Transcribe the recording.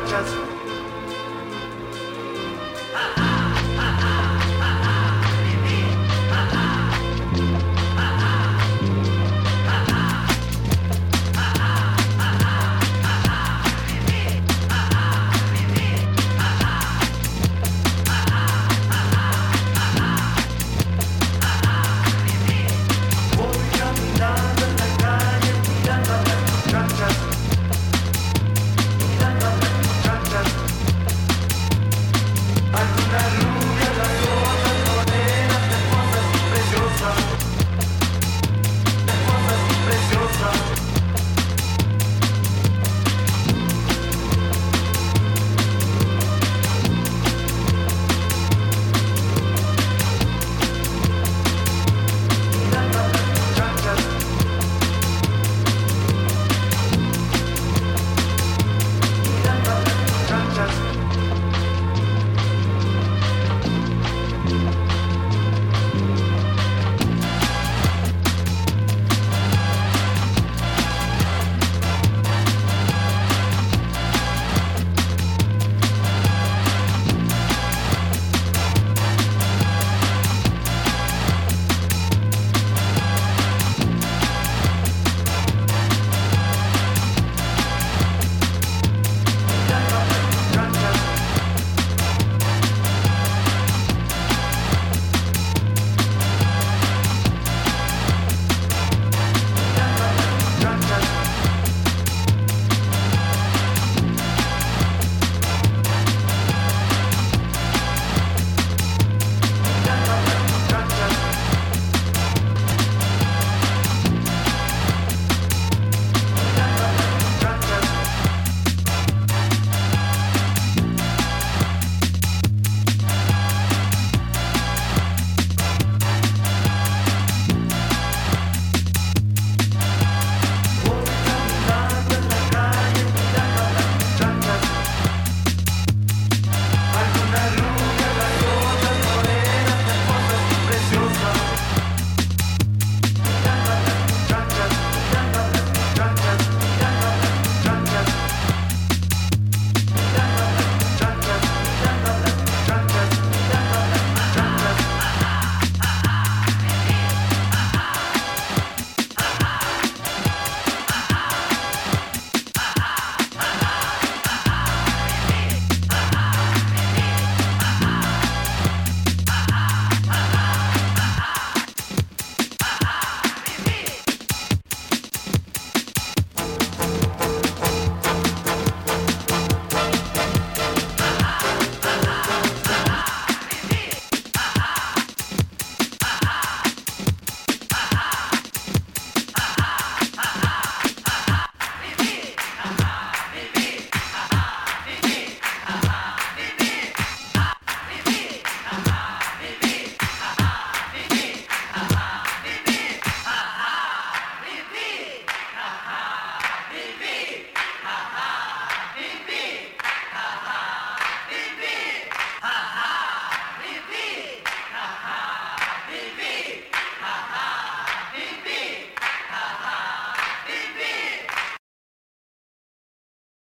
just